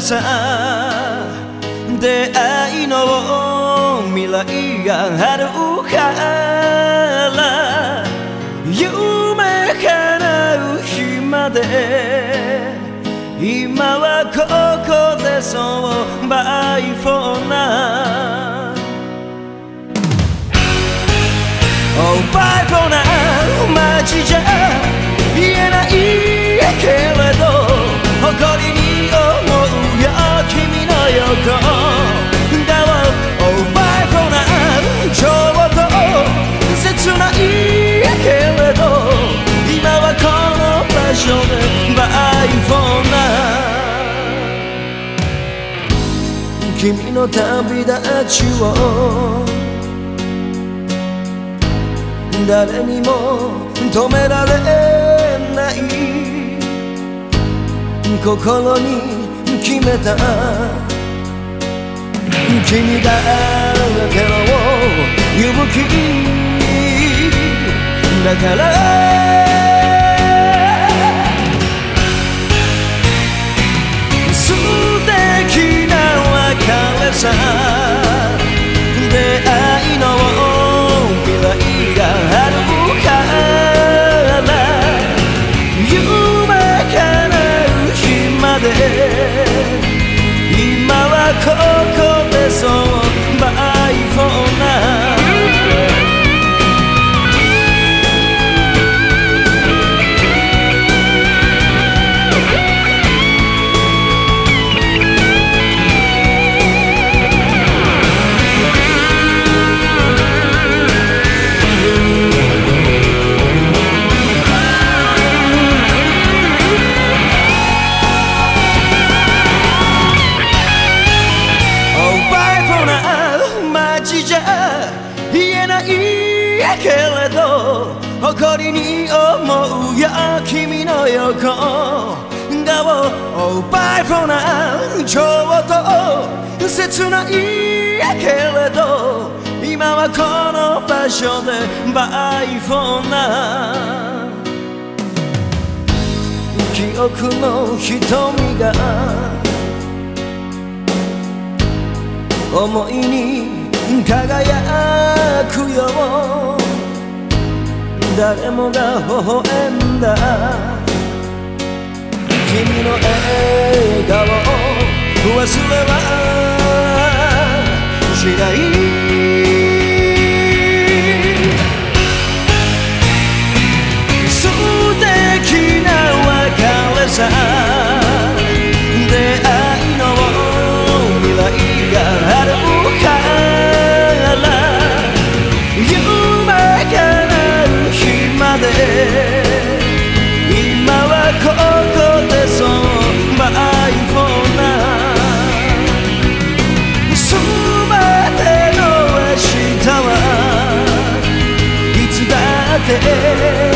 さ。出会いの未来があるから夢叶う日まで。今はここでそうバイフォー。君の旅立ちを。誰にも止められない心に決めた。君だけの勇気。だから今はここけれど誇りに思うよ君の横顔 Oh bye for now ちょっと切ないけれど今はこの場所で Bye for now 記憶の瞳が思いに輝くよ。誰もが微笑んだ。君の笑顔を忘れはしない。て